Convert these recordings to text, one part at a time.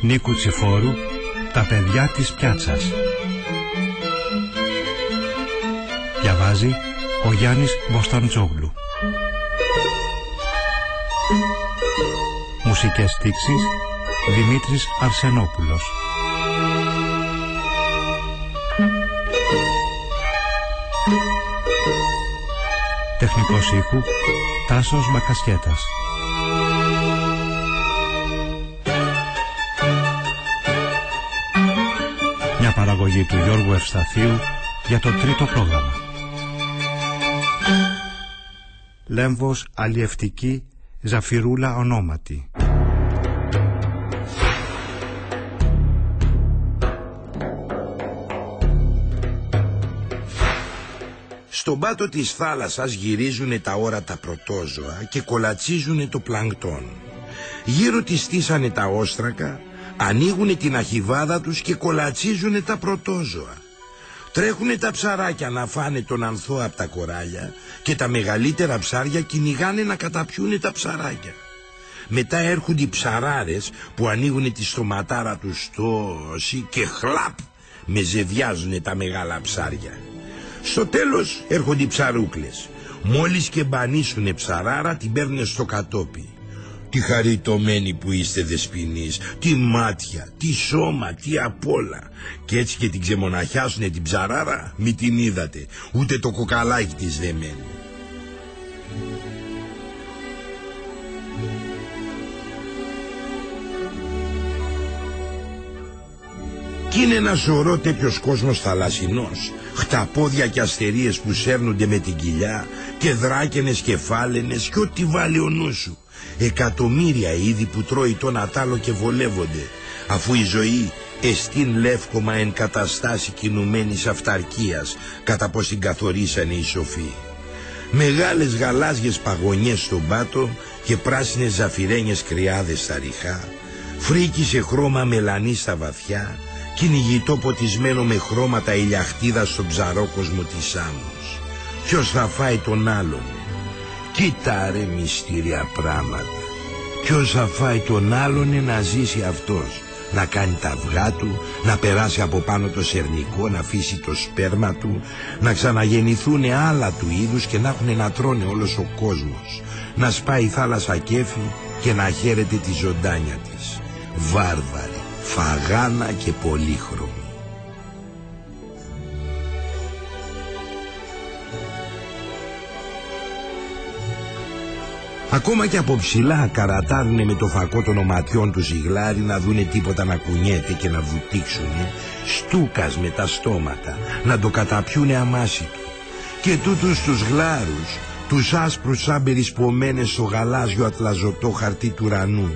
Νίκου Τσιφόρου «Τα παιδιά της πιάτσας». Διαβάζει ο Γιάννης Μποσταντζόγλου. Μουσικές στίξεις Δημήτρης Αρσενόπουλος. Τεχνικός ήχου Τάσος Μακασχέτας. Μια παραγωγή του Γιώργου Ευσταθίου για το τρίτο πρόγραμμα. Λέμβος αλλιευτική Ζαφυρούλα ονόματι. Στον πάτο της θάλασσας γυρίζουν τα όρατα πρωτόζωα και κολατσίζουν το πλανκτόν. Γύρω της στήσανε τα όστρακα, ανοίγουν την αχιβάδα τους και κολατσίζουν τα πρωτόζωα. Τρέχουνε τα ψαράκια να φάνε τον ανθό από τα κοράλια και τα μεγαλύτερα ψάρια κυνηγάνε να καταπιούνε τα ψαράκια. Μετά έρχονται οι ψαράρες που ανοίγουν τη στοματάρα τους τόση και χλαπ με ζεδιάζουν τα μεγάλα ψάρια. Στο τέλος έρχονται οι ψαρούκλες. Μόλις και μπανίσουνε ψαράρα την παίρνουν στο κατόπι. Τι χαριτωμένοι που είστε δεσποινείς, τι μάτια, τι σώμα, τι απ' όλα. Και έτσι και την ξεμοναχιάσουνε την ψαράρα, μη την είδατε, ούτε το κοκαλάκι της δεμένη. Κι είναι ένα σωρό τέτοιος κόσμος θαλασσινός Χταπόδια και αστερίες που σέρνονται με την κοιλιά Και δράκενες και φάλαινες και ό,τι βάλει ο νους σου. Εκατομμύρια είδη που τρώει το 'να τ' άλλο και βολεύονται Αφού η ζωή εστίν λεύκωμα εν καταστάσει κινουμένης αυταρκείας Κατά πως την καθορίσανε οι σοφοί Μεγάλες γαλάζιες παγωνιές στον πάτο Και πράσινες ζαφυρένιες κρυάδες στα ρηχά Φρίκη σε χρώμα μελανί στα βαθιά κυνηγητό ποτισμένο με χρώματα ηλιαχτίδας στον ψαρόκοσμο της άμμος. Ποιος θα φάει τον άλλον; Κοίτα ρε μυστήρια πράγματα. Ποιος θα φάει τον άλλον να ζήσει αυτός. Να κάνει τα αυγά του, να περάσει από πάνω το σερνικό, να αφήσει το σπέρμα του, να ξαναγεννηθούν άλλα του είδους και να έχουν να τρώνε όλος ο κόσμος. Να σπάει η θάλασσα κέφι και να χαίρεται τη ζωντάνια της. Βάρβαρη φαγάνα και πολύχρωμη. Ακόμα και από ψηλά καρατάρουνε με το φακό των οματιών τους ζυγλάρι να δούνε τίποτα να κουνιέται και να βουτήξουνε στούκας με τα στόματα να το καταπιούνε αμάσιτο και τούτους τους γλάρους τους άσπρους σαν περισπομένες στο γαλάζιο ατλαζωτό χαρτί του ουρανού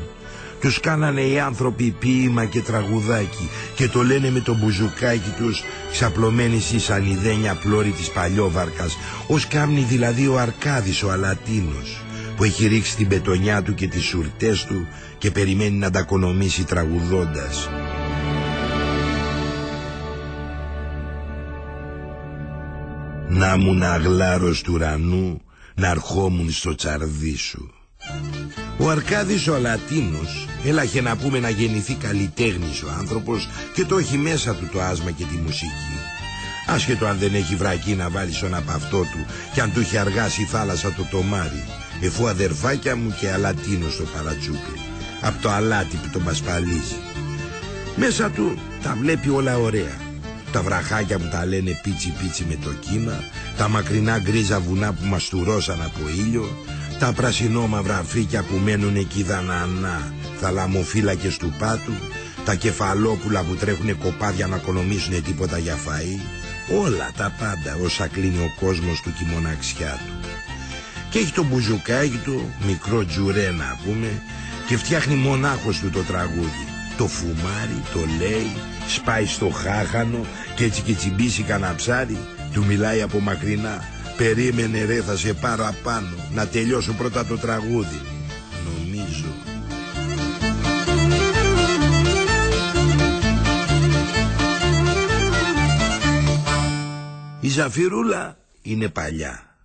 τους κάνανε οι άνθρωποι ποίημα και τραγουδάκι και το λένε με το μπουζουκάκι τους ξαπλωμένοι στη σανιδένια πλώρη της παλιόβαρκας ως κάμνη δηλαδή ο Αρκάδης ο Αλατίνος που έχει ρίξει την πετονιά του και τις σουρτές του και περιμένει να τα κονομήσει τραγουδώντας. Να μου να γλάρος του ουρανού να αρχόμουν στο τσαρδί σου. Ο Αρκάδης ο Λατίνος έλαχε να πούμε να γεννηθεί καλλιτέχνης ο άνθρωπος και το έχει μέσα του το άσμα και τη μουσική. Άσχετο αν δεν έχει βρακή να βάλει στον απαυτό του και αν του έχει αργάσει η θάλασσα το τομάρι εφού αδερφάκια μου και αλατίνος στο παρατσούκλι από το αλάτι που τον πασπαλίζει. Μέσα του τα βλέπει όλα ωραία. Τα βραχάκια που τα λένε πίτσι πίτσι με το κύμα, τα μακρινά γκρίζα βουνά που μας τουρώσαν από ήλιο, τα πρασινόμαυρα φρίκια που μένουν εκεί δανανά, θαλαμοφύλακες του πάτου, τα κεφαλόπουλα που τρέχουνε κοπάδια να οικονομήσουν τίποτα για φαΐ, όλα τα πάντα όσα κλείνει ο κόσμος του και η μοναξιά του. Και έχει το μπουζουκάκι του, μικρό τζουρέ να πούμε, και φτιάχνει μονάχος του το τραγούδι. Το φουμάρι, το λέει, σπάει στο χάχανο και έτσι και τσιμπήσει κανένα ψάρι, του μιλάει από μακρινά Περίμενε ρε θα σε πάρω απάνω Να τελειώσω πρώτα το τραγούδι Νομίζω Η Ζαφυρούλα είναι παλιά.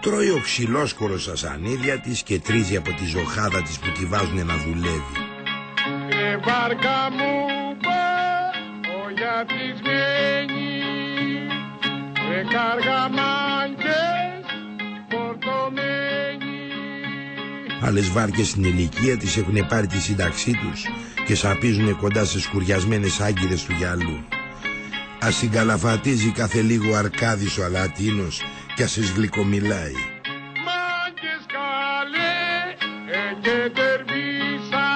Τρώει ο ξυλόσκορος στα σανίδια της και τρίζει από τη ζωχάδα της που τη βάζουν να δουλεύει. Ρε βάρκα μου πάω γιατισμένη Ρε καργαμάγκες Άλλες βάρκες στην ηλικία της έχουν πάρει τη σύνταξή τους και σαπίζουν κοντά σε σκουριασμένες άγκυρες του γυαλού. Ας συγκαλαφατίζει κάθε λίγο αρκάδης ο Αλατίνος και ας γλυκομιλάει. Μάγκες καλέ εγκαιτερβίσα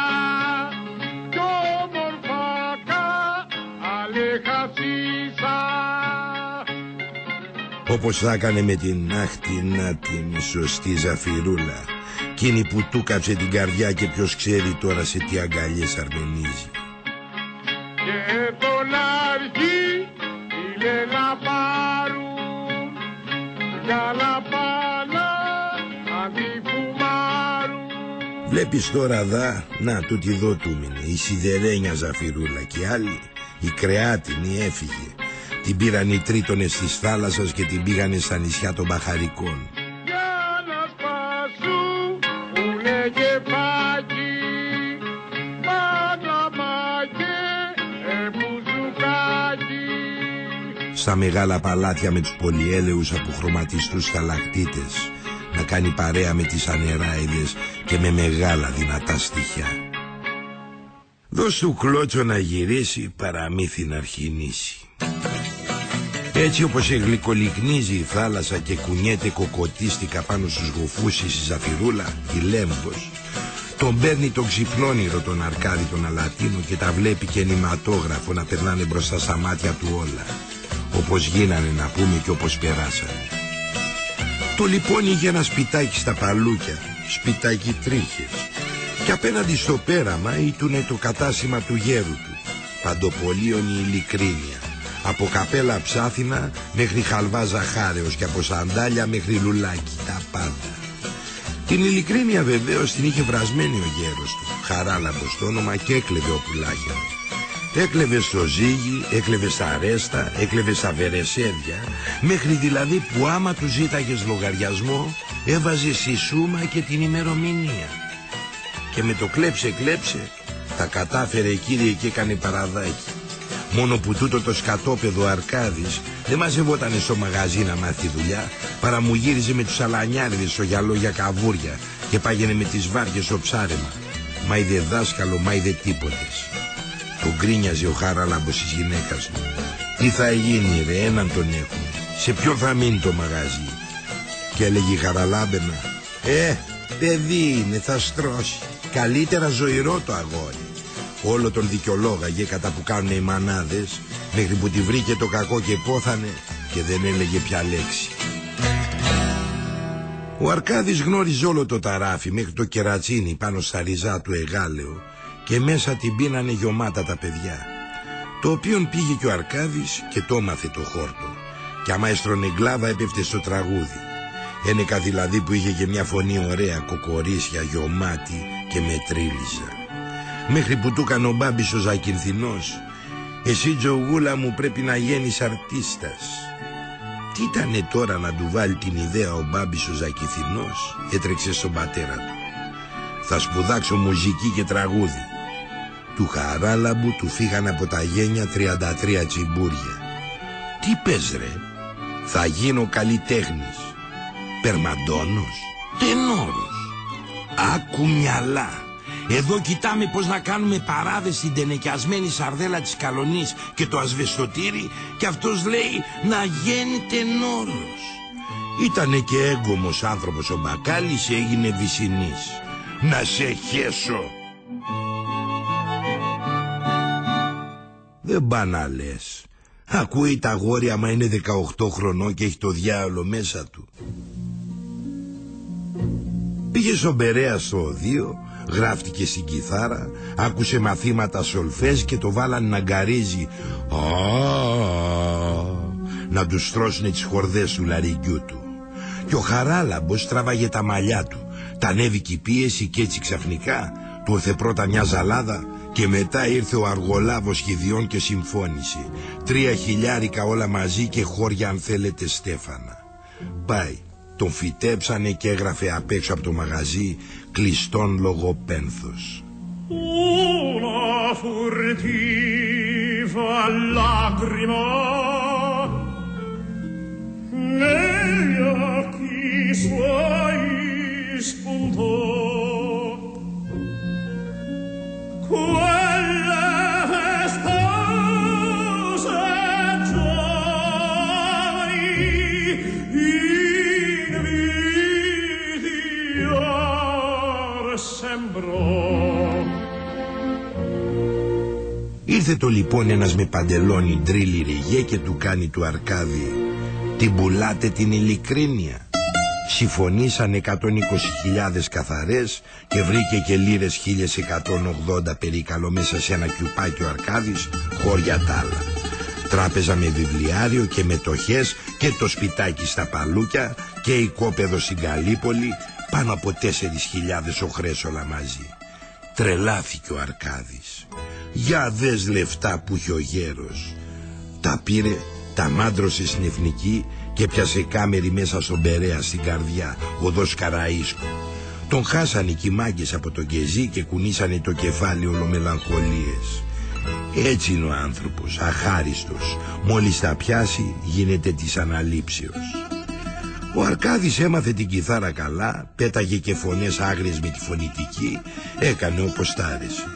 κι όμορφακα αλεχασίσα Όπως θα έκανε με την άχτινα την σωστή ζαφυρούλα Εκείνη που του κάψε την καρδιά και ποιος ξέρει τώρα σε τι αγκαλιές αρμενίζει και τον αρχή ήλε να πάρουν για να πάνε αντιφουμάρουν Βλέπεις τώρα δα, να τούτη εδώ του μείνε Η σιδερένια ζαφυρούλα και η άλλη Η κρεάτινη έφυγε. Την πήραν οι τρίτονες της θάλασσας και την πήγανε στα νησιά των Μπαχαρικών Στα μεγάλα παλάτια με τους πολυέλεους αποχρωματιστούς σταλακτήτες Να κάνει παρέα με τις ανεράιδες και με μεγάλα δυνατά στοιχιά Δώσ' του κλώτσο να γυρίσει παραμύθι να αρχινήσει έτσι όπως εγλυκολυκνίζει η θάλασσα και κουνιέται κοκοτίστικα πάνω στους γοφούσεις η Ζαφυρούλα, η Λέμβος, τον παίρνει τον ξυπνόνυρο τον Αρκάδη τον Αλατίνο και τα βλέπει και νηματόγραφο να περνάνε μπροστά στα μάτια του όλα. Όπως γίνανε να πούμε και όπως περάσανε. Το λοιπόν είχε ένα σπιτάκι στα παλούκια, σπιτάκι τρίχες. Και απέναντι στο πέραμα ήτουνε το κατάσημα του γέρου του. Παντοπολίων η ειλικρίνεια. Από καπέλα ψάθινα μέχρι χαλβά ζαχάρεως και από σαντάλια μέχρι λουλάκι. Τα πάντα. Την ειλικρίνεια βεβαίως την είχε βρασμένη ο γέρος του. Χαράλαμπος το όνομα και έκλεβε ο πουλάχια. Έκλεβες στο ζύγι, έκλεβες στα αρέστα, έκλεβες στα βερεσέδια, μέχρι δηλαδή που άμα τους ζήταγες λογαριασμό, έβαζες στη σούμα και την ημερομηνία. Και με το κλέψε κλέψε, τα κατάφερε κύριε και έκανε παραδάκι. Μόνο που τούτο το σκατόπεδο Αρκάδης δεν μαζευότανε στο μαγαζί να μάθει δουλειά, παρά μου γύριζε με τους αλανιάριδες στο γυαλό για καβούρια και πάγαινε με τις βάρκες στο ψάρεμα. Μα είδε δάσκαλο, μα είδε τίποτες. Τον γκρίνιαζε ο χαράλαμπος της γυναίκας του. Τι θα γίνει ρε, έναν τον έχουμε. Σε ποιον θα μείνει το μαγαζί. Και έλεγε η χαραλάμπερνα. Ε, παιδί είναι, θα στρώσει. Καλύτερα ζωηρό το αγόρι. Όλο τον δικαιολόγαγε κατά που κάνουν οι μανάδες μέχρι που τη βρήκε το κακό και πόθανε και δεν έλεγε πια λέξη. Ο Αρκάδης γνώριζε όλο το ταράφι μέχρι το κερατσίνι πάνω στα ριζά του εγάλεο και μέσα την πίνανε γιωμάτα τα παιδιά. Το οποίον πήγε και ο Αρκάδης και το έμαθε το χόρτο. Και άμα έστρωνε γκλάβα έπεφτε στο τραγούδι. Ένεκα δηλαδή που είχε και μια φωνή ωραία κοκορίσια, γιωμάτη και με τρίλιζα. Μέχρι που του έκανε ο Μπάμπης ο Ζακυνθινός «Εσύ τζογούλα μου πρέπει να γίνεις αρτίστας». Τι ήτανε τώρα να του βάλει την ιδέα ο Μπάμπης ο Ζακυνθινός έτρεξε στον πατέρα του. «Θα σπουδάξω μουζική και τραγούδι». Του χαράλαμπου του φύγαν από τα γένια 33 τσιμπούρια. «Τι πες ρε, θα γίνω καλλιτέχνης». «Περμαντώνος, τενόρος». «Άκου μυαλά». Εδώ κοιτάμε πως να κάνουμε παράδες στην τενεκιασμένη σαρδέλα της καλονής και το ασβεστοτήρι και αυτός λέει να γίνεται νόρος. Ήτανε και έγκομος άνθρωπος ο Μπακάλης έγινε βυσινής. Να σε χέσω. Δεν πά να λες. Ακούει τα γόρια άμα είναι 18 χρονών και έχει το διάολο μέσα του. Πήγε στον Περέα στο οδείο γράφτηκε στην κιθάρα, άκουσε μαθήματα σολφές και το βάλαν να γκαρίζει «Α, να τους στρώσουνε τις χορδές του λαριγκιού του. Και ο Χαράλαμπος τράβαγε τα μαλλιά του, τα ανέβηκε η πίεση και έτσι ξαφνικά του ήρθε πρώτα μια ζαλάδα και μετά ήρθε ο Αργολάβος Χιδιών και συμφώνησε. Τρία χιλιάρικα όλα μαζί και χώρια αν θέλετε στέφανα. Πάει, τον φυτέψανε και έγραφε απ' έξω από το μαγαζί κλειστόν λογοπένθος. Una furtiva lagrima negli occhi suoi spuntò. Ήρθε το λοιπόν ένας με παντελόνι ντρίλι ριγέ και του κάνει του Αρκάδη «Την πουλάτε την ειλικρίνεια». Συμφωνήσαν 120.000 καθαρές και βρήκε και λίρες 1180 περίκαλο μέσα σε ένα κιουπάκι ο Αρκάδης χώρια τ' άλλα. Τράπεζα με βιβλιάριο και μετοχές και το σπιτάκι στα Παλούκια και οικόπεδο στην Καλύπολη πάνω από 4.000 οχρές όλα μαζί. Τρελάθηκε ο Αρκάδης. Για δες λεφτά που είχε ο γέρος. Τα πήρε, τα μάντρωσε στην Εθνική και πιάσε κάμερι μέσα στον Περέα στην καρδιά, οδός Καραΐσκου. Τον χάσανε οι μάγκες από τον Κεζί και κουνήσανε το κεφάλι ολομελαγχολίες. Έτσι είναι ο άνθρωπος, αχάριστος. Μόλις τα πιάσει γίνεται της αναλήψεως. Ο Αρκάδης έμαθε την κιθάρα καλά, πέταγε και φωνές άγριες με τη φωνητική, έκανε όπως τ' άρεσε.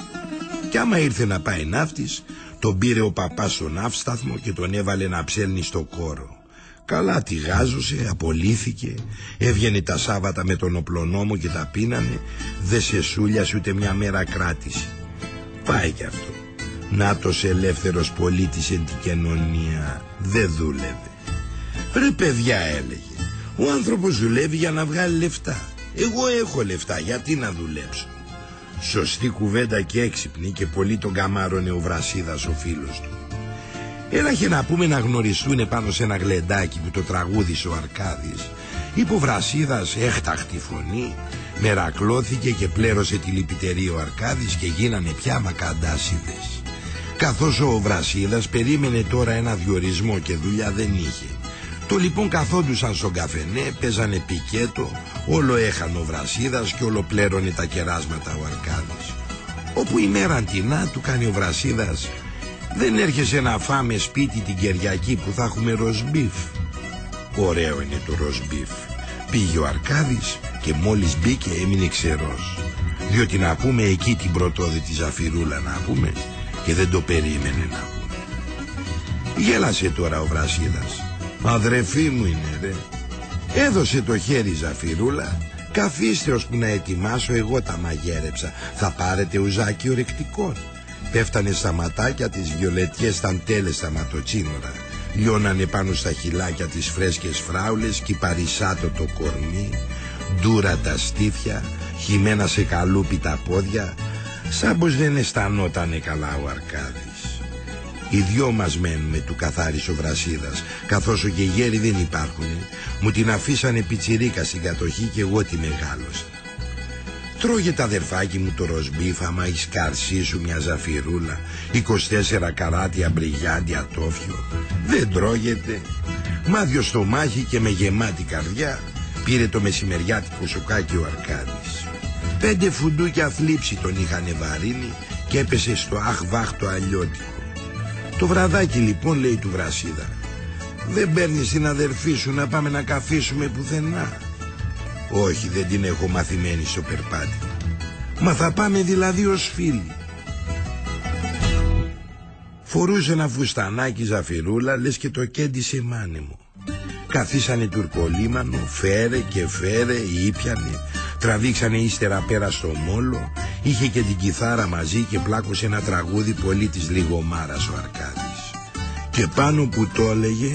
Κι άμα ήρθε να πάει ναύτης, τον πήρε ο παπάς στον ναύσταθμο και τον έβαλε να ψέλνει στο κόρο. Καλά τη γάζωσε, απολύθηκε, έβγαινε τα Σάββατα με τον οπλονόμο και τα πίνανε, δε σε σούλιασε ούτε μια μέρα κράτηση. Πάει κι αυτό. Νάτος ελεύθερος πολίτης εν την κοινωνία δεν δούλευε. Ρε παιδιά έλεγε, ο άνθρωπος δουλεύει για να βγάλει λεφτά. Εγώ έχω λεφτά, γιατί να δουλέψω; Σωστή κουβέντα και έξυπνη και πολύ τον καμάρωνε ο Βρασίδας ο φίλος του. Έλαχε να πούμε να γνωριστούν πάνω σε ένα γλεντάκι που το τραγούδισε ο Αρκάδης. Είπε ο Βρασίδας έχταχτη φωνή, μερακλώθηκε και πλέρωσε τη λυπητερή ο Αρκάδης και γίνανε πια μακαντάσιδες. Καθώς ο Βρασίδας περίμενε τώρα ένα διορισμό και δουλειά δεν είχε. Το λοιπόν καθόντουσαν στον καφενέ, παίζανε πικέτο, όλο έχανε ο Βρασίδας και όλο πλέρωνε τα κεράσματα ο Αρκάδης. Όπου η μέρα αντινά του κάνει ο Βρασίδας δεν έρχεσαι να φάμε σπίτι την Κυριακή που θα έχουμε ροσμπίφ. Ωραίο είναι το ροσμπίφ. Πήγε ο Αρκάδης και μόλις μπήκε έμεινε ξερός. Διότι να πούμε εκεί την πρωτόδη Ζαφυρούλα να πούμε και δεν το περίμενε να πούμε. Γέλασε τώρα ο Βρασίδας. Αδρεφή μου είναι ρε. Έδωσε το χέρι Ζαφυρούλα. Καθίστε ώσπου να ετοιμάσω εγώ τα μαγέρεψα. Θα πάρετε ουζάκι ορεκτικών. Πέφτανε στα ματάκια τις βιολετιές ταντέλες στα ματοτσίνορα. Λιώνανε πάνω στα χυλάκια τις φρέσκες φράουλες και παρισάτο το κορμί. Ντούρα τα στήθια, χυμένα σε καλούπι τα πόδια. Σαν πως δεν αισθανότανε καλά ο Αρκάδης. Οι δυο μας μένουμε του καθάρισε ο Βρασίδας Καθώς ο και γέροι δεν υπάρχουν Μου την αφήσανε πιτσιρίκα στην κατοχή και εγώ τη μεγάλωσα Τρώγε τα αδερφάκι μου το ροσμπίφ άμα έχεις καρσί σου μια ζαφυρούλα 24 καράτια μπριγιάντι ατόφιο Δεν τρώγεται. Μάδιο στο μάχη και με γεμάτη καρδιά Πήρε το μεσημεριάτικο σοκάκι ο Αρκάδης. Πέντε φουντούκια θλίψη τον είχαν βαρύνει Και έπεσε στο αχ βάχ το αλλιώτικο. Το βραδάκι λοιπόν λέει του Βρασίδα Δεν παίρνεις την αδερφή σου να πάμε να καθίσουμε πουθενά Όχι δεν την έχω μαθημένη στο περπάτι. Μα θα πάμε δηλαδή ως φίλοι. Φορούσε ένα φουστανάκι ζαφυρούλα Λες και το κέντησε μάνε μου. Καθίσανε τουρκολίμανο Φέρε και φέρε ήπιανε. Τραβήξανε ύστερα πέρα στο μόλο. Είχε και την κιθάρα μαζί και πλάκωσε ένα τραγούδι πολύ της λιγομάρας ο Αρκάδης. Και πάνω που το έλεγε,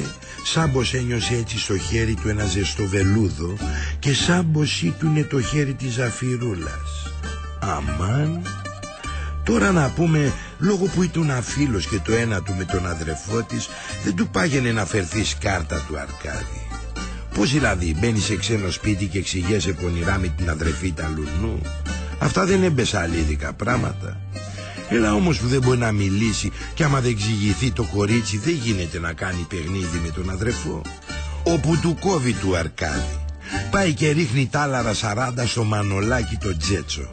σαν πως ένιωσε έτσι στο χέρι του ένα ζεστό βελούδο και σαν πως ήτουνε το χέρι της Ζαφυρούλας. Αμάν, τώρα να πούμε, λόγω που ήταν αφίλος και το ένα του με τον αδερφό της, δεν του πάγαινε να φερθεί σκάρτα του Αρκάδη. Πώς δηλαδή μπαίνει σε ξένο σπίτι και εξηγέσαι πονηρά με την αδερφή τα λουνού. Αυτά δεν είναι μπεσαλίδικα πράγματα. Έλα όμως που δεν μπορεί να μιλήσει και άμα δεν εξηγηθεί το κορίτσι δεν γίνεται να κάνει παιχνίδι με τον αδερφό. όπου του κόβει του Αρκάδη. Πάει και ρίχνει τάλαρα 40 στο Μανολάκι το Τζέτσο.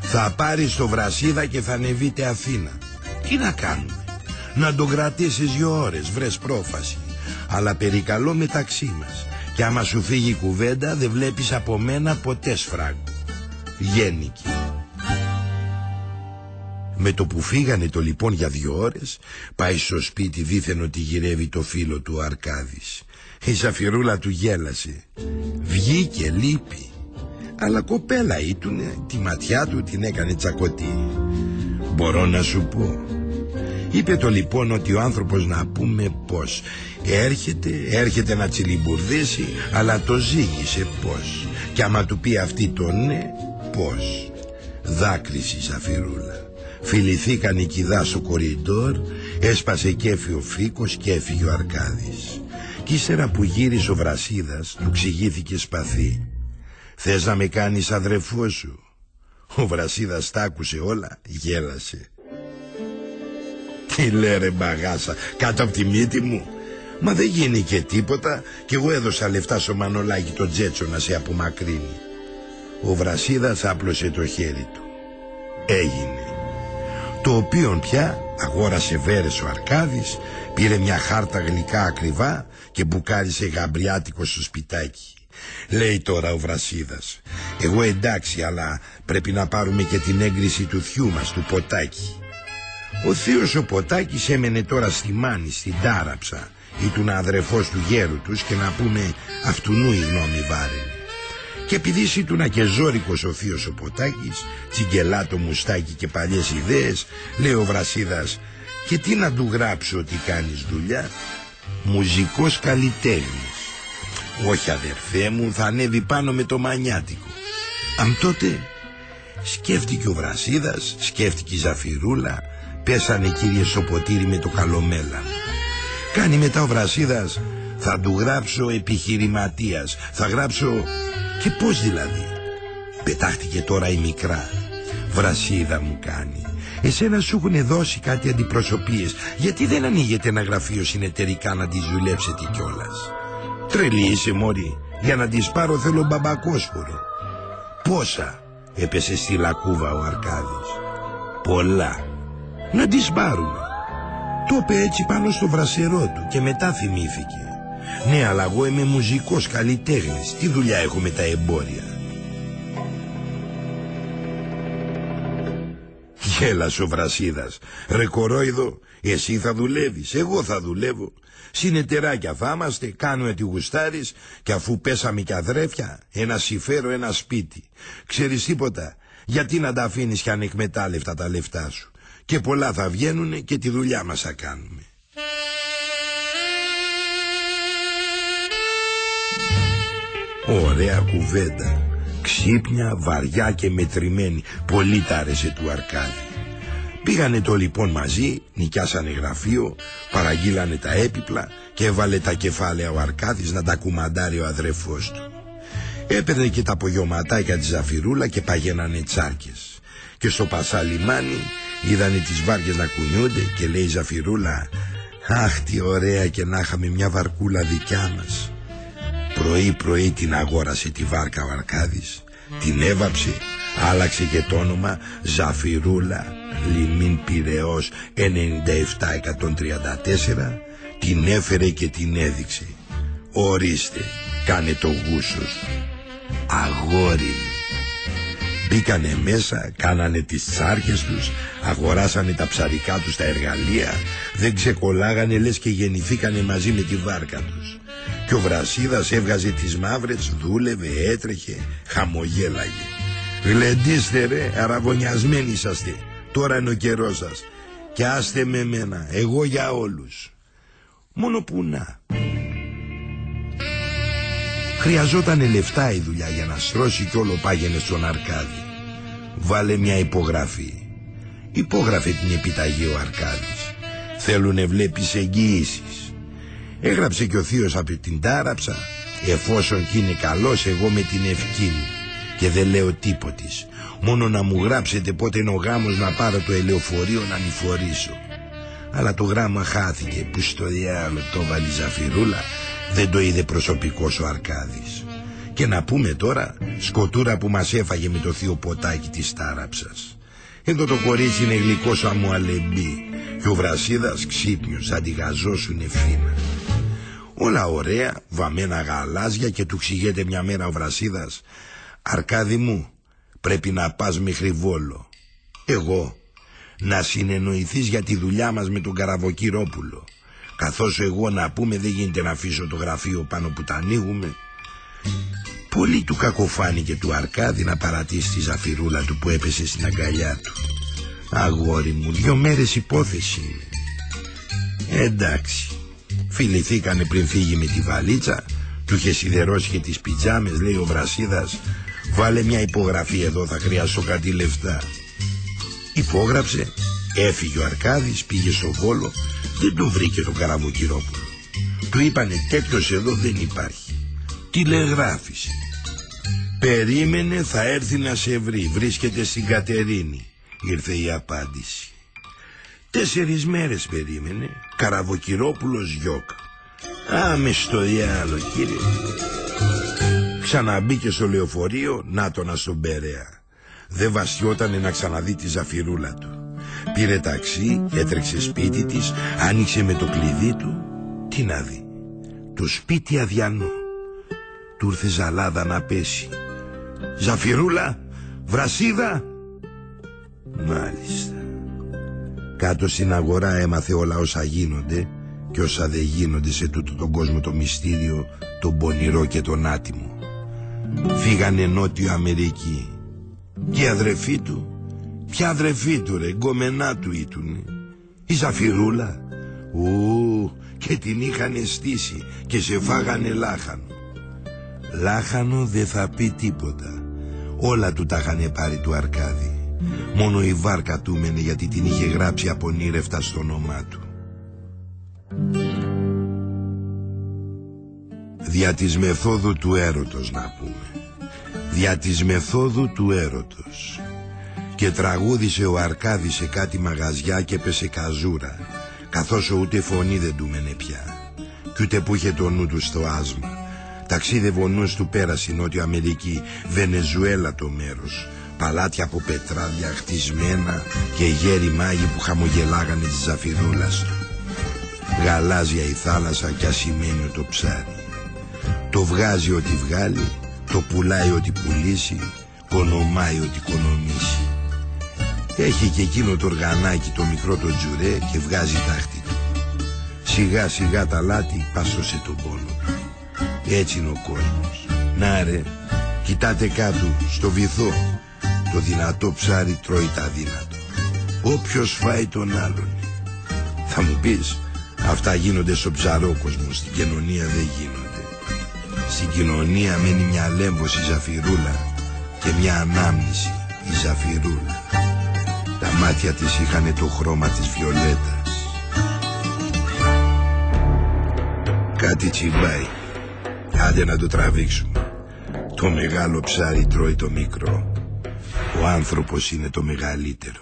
Θα πάρει στο Βρασίδα και θα ανεβείτε Αθήνα. Τι να κάνουμε; Να τον κρατήσεις δυο ώρες, βρες πρόφαση. Αλλά περικαλώ μεταξύ μας. Και άμα σου φύγει η κουβέντα δεν βλέπεις από μένα ποτέ σφράγκο. Γέννικη. Με το που φύγανε το λοιπόν για δυο ώρες πάει στο σπίτι δίθεν ότι γυρεύει το φίλο του ο Αρκάδης. Η Ζαφυρούλα του γέλασε. Βγήκε λύπη. Αλλά κοπέλα ήτουνε, τη ματιά του την έκανε τσακωτή. Μπορώ να σου πω. Είπε το λοιπόν ότι ο άνθρωπος να πούμε πως έρχεται, έρχεται να τσιλιμπουρδίσει αλλά το ζήγησε πως. Και άμα του πει αυτή το ναι, πως. Δάκρυσε η Ζαφυρούλα. Φιληθήκαν οι κηδά στο κοριντόρ, έσπασε κέφι ο Φίκος και έφυγε ο Αρκάδης. Κι ύστερα που γύρισε ο Βρασίδας, του ξηγήθηκε σπαθί. Θες να με κάνεις αδρεφό σου; Ο Βρασίδας τα άκουσε όλα, γέλασε. Τι λέρε μπαγάσα, κάτω από τη μύτη μου. Μα δεν γίνει και τίποτα και εγώ έδωσα λεφτά στο Μανολάκι το Τζέτσο να σε απομακρύνει. Ο Βρασίδας άπλωσε το χέρι του. Έγινε. Το οποίον πια αγόρασε βέρες ο Αρκάδης, πήρε μια χάρτα γλυκά ακριβά και μπουκάρισε γαμπριάτικο στο σπιτάκι. Λέει τώρα ο Βρασίδας Εγώ εντάξει αλλά πρέπει να πάρουμε και την έγκριση του θιού μας του Ποτάκη Ο θείος ο Ποτάκης έμενε τώρα στη Μάνη, στην Τάραψα Ήτουν αδρεφός του γέρου τους και να πούμε αυτουνού η γνώμη βάραινε και επειδή ήτουνα και ζώρικος ο θείος ο Ποτάκης Τσιγκελά το μουστάκι και παλιές ιδέες Λέει ο Βρασίδας Και τι να του γράψω ότι κάνεις δουλειά; Μουζικός καλλιτέχνης. Όχι αδερφέ μου θα ανέβει πάνω με το μανιάτικο. Αμ τότε σκέφτηκε ο Βρασίδας Σκέφτηκε η Ζαφυρούλα Πέσανε κύριε Σοποτήρη με το καλομέλα. Κάνει μετά ο Βρασίδας Θα του γράψω επιχειρηματίας Θα γράψω Και πως δηλαδή; Πετάχτηκε τώρα η μικρά. Βρασίδα μου κάνει. Εσένα σου έχουν δώσει κάτι αντιπροσωπείες. Γιατί δεν ανοίγεται ένα γραφείο συνεταιρικά να τις δουλέψετε κιόλας; Τρελή είσαι μωρή. Για να της πάρω θέλω μπαμπακόσπορο. Πόσα; Έπεσε στη λακκούβα ο Αρκάδης. Πολλά. Να τις πάρουμε. Το είπε έτσι πάνω στο βρασερό του Και μετά θυμήθηκε Ναι αλλά εγώ είμαι μουζικός καλλιτέχνης Τι δουλειά έχω με τα εμπόρια Γέλασε ο Βρασίδας Ρε κορόιδο Εσύ θα δουλεύεις Εγώ θα δουλεύω Συνεταιράκια θα είμαστε, κάνουμε τη γουστάρις και αφού πέσαμε κι αδρέφια, ένα συμφέρω ένα σπίτι. Ξέρεις τίποτα, γιατί να τα αφήνεις κι ανεκμετάλλευτα τα λεφτά σου. Και πολλά θα βγαίνουν και τη δουλειά μας θα κάνουμε. Ωραία κουβέντα. Ξύπνια, βαριά και μετρημένη. Πολύ τ' άρεσε του Αρκάδη. Πήγανε το λοιπόν μαζί, νοικιάσανε γραφείο, παραγγείλανε τα έπιπλα και έβαλε τα κεφάλαια ο Αρκάδης να τα κουμαντάρει ο αδρεφός του. Έπαιρνε και τα απογειωματάκια της Ζαφυρούλα και παγαίνανε τσάρκες. Και στο πασαλιμάνι είδανε τις βάρκες να κουνιούνται και λέει η Ζαφυρούλα «Αχ τι ωραία και να είχαμε μια βαρκούλα δικιά μας». Πρωί πρωί την αγόρασε τη βάρκα ο Αρκάδης, την έβαψε, άλλαξε και το όνομα Ζαφυρούλα Λιμίν Πυραιός 97-134 την έφερε και την έδειξε. Ορίστε κάνε το γούσος αγόρι Μπήκανε μέσα, κάνανε τις τσάρκες τους, αγοράσανε τα ψαρικά τους τα εργαλεία, δεν ξεκολλάγανε λες και γεννηθήκανε μαζί με τη βάρκα τους. Και ο Βρασίδας έβγαζε τις μαύρες, δούλευε, έτρεχε, χαμογέλαγε. Γλεντήστε ρε, αραβωνιασμένοι είσαστε. Τώρα είναι ο καιρός σας. Και άστε με μένα, εγώ για όλους. Μόνο που να. Χρειαζόταν λεφτά η δουλειά για να στρώσει κι όλο πάγαινε στον Αρκάδη. Βάλε μια υπογραφή. Υπόγραφε την επιταγή ο Αρκάδης. Θέλουνε βλέπεις εγγύησεις. Έγραψε και ο θείος από την τάραψα. Εφόσον κι είναι καλός εγώ με την ευχή μου. Και δεν λέω τίποτης. Μόνο να μου γράψετε πότε είναι ο γάμος να πάρω το ελεοφορείο να ανηφορήσω. Αλλά το γράμμα χάθηκε που στο διάλογο το βάλει ζαφυρούλα Δεν το είδε προσωπικός ο Αρκάδης. Και να πούμε τώρα, σκοτούρα που μας έφαγε με το θείο ποτάκι της τάραψας. Εδώ το κορίτσι είναι γλυκός σαν μου αλεμπή και ο Βρασίδας ξύπνιος σαν τη γαζόσουνε φίνα. Όλα ωραία, βαμμένα γαλάζια και του ξηγέται μια μέρα ο Βρασίδας «Αρκάδη μου, πρέπει να πας μέχρι Βόλο». Εγώ, να συνεννοηθείς για τη δουλειά μας με τον Καραβοκυρόπουλο. Καθώς εγώ να πούμε δεν γίνεται να αφήσω το γραφείο πάνω που τα ανοίγουμε. Πολύ του κακοφάνηκε του Αρκάδη να παρατήσει τη ζαφυρούλα του που έπεσε στην αγκαλιά του. Αγόρι μου, δυο μέρες υπόθεση είναι. Εντάξει, φιληθήκανε πριν φύγει με τη βαλίτσα, του είχε σιδερώσει και τις πιτζάμες, λέει ο Βρασίδας, βάλε μια υπογραφή εδώ, θα χρειάσω κάτι λεφτά. Υπόγραψε, έφυγε ο Αρκάδης, πήγε στο Βόλο, δεν τον βρήκε τον Καραβοκυρόπουλο. Του είπανε τέτοιος εδώ δεν υπάρχει. Τηλεγράφησε. Περίμενε θα έρθει να σε βρει. Βρίσκεται στην Κατερίνη. Ήρθε η απάντηση. Τέσσερις μέρες περίμενε. Καραβοκυρόπουλος Γιώκα. Άμε στο διάλο κύριε. Ξαναμπήκε στο λεωφορείο, να τον στον Περέα. Δεν βαστιότανε να ξαναδεί τη ζαφυρούλα του. Πήρε ταξί, έτρεξε σπίτι της, άνοιξε με το κλειδί του. Τι να δει. Το σπίτι αδιανό. Του ήρθε ζαλάδα να πέσει. Ζαφυρούλα, βρασίδα. Μάλιστα. Κάτω στην αγορά έμαθε όλα όσα γίνονται και όσα δεν γίνονται σε τούτο τον κόσμο το μυστήριο, τον πονηρό και τον άτιμο. Φύγανε Νότιο Αμερική. Και η αδρεφή του, ποια αδρεφή του ρε, γκομενά του ήτουνε. Η Ζαφυρούλα, ου, και την είχαν στήσει και σε φάγανε λάχανο. Λάχανο δεν θα πει τίποτα. Όλα του τα είχαν πάρει του Αρκάδη. Μόνο η βάρκα του μένε γιατί την είχε γράψει απονήρευτα στο όνομά του. Δια της μεθόδου του έρωτος να πούμε. Δια της μεθόδου του έρωτος. Και τραγούδισε ο Αρκάδης σε κάτι μαγαζιά και πέσε καζούρα. Καθώς ούτε φωνή δεν του μένε πια. Κι ούτε που είχε το νου του στο άσμα. Ταξίδευε ο νους του πέρα στη Νότια Αμερική, Βενεζουέλα το μέρος. Παλάτια από πετράδια χτισμένα και γέροι μάγοι που χαμογελάγανε της ζαφυρούλας του. Γαλάζια η θάλασσα και ασημένιο το ψάρι. Το βγάζει ό,τι βγάλει, το πουλάει ό,τι πουλήσει, κονομάει ό,τι κονομήσει. Έχει και εκείνο το οργανάκι το μικρό το τζουρέ και βγάζει τάχτη του. Σιγά σιγά τα λάτι πάσωσε τον πόνο του. Έτσι είναι ο κόσμος. Να ρε, κοιτάτε κάτω, στο βυθό. Το δυνατό ψάρι τρώει τα δύνατο. Όποιος φάει τον άλλον. Θα μου πεις, αυτά γίνονται στο ψαρόκοσμο, στην κοινωνία δεν γίνονται. Στην κοινωνία μένει μια λέμβωση ζαφυρούλα και μια ανάμνηση η ζαφυρούλα. Τα μάτια της είχαν το χρώμα της βιολέτας. Κάτι τσιμπάει. Άντε να το τραβήξουμε. Το μεγάλο ψάρι τρώει το μικρό. Ο άνθρωπος είναι το μεγαλύτερο.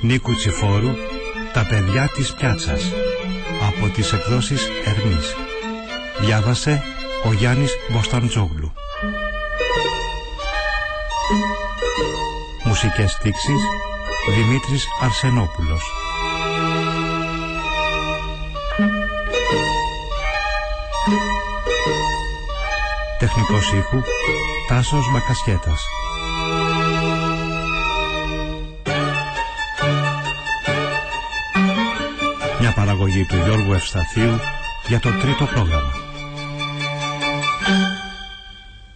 Νίκου Τσιφόρου «Τα παιδιά της πιάτσας» από τις εκδόσεις Ερμής. Διάβασε ο Γιάννης Μποσταντζόγλου. Μουσικές στίξεις Δημήτρης Αρσενόπουλος. Τεχνικός ήχου Τάσος Μακασχέτας. Μια παραγωγή του Γιώργου Ευσταθίου για το τρίτο πρόγραμμα.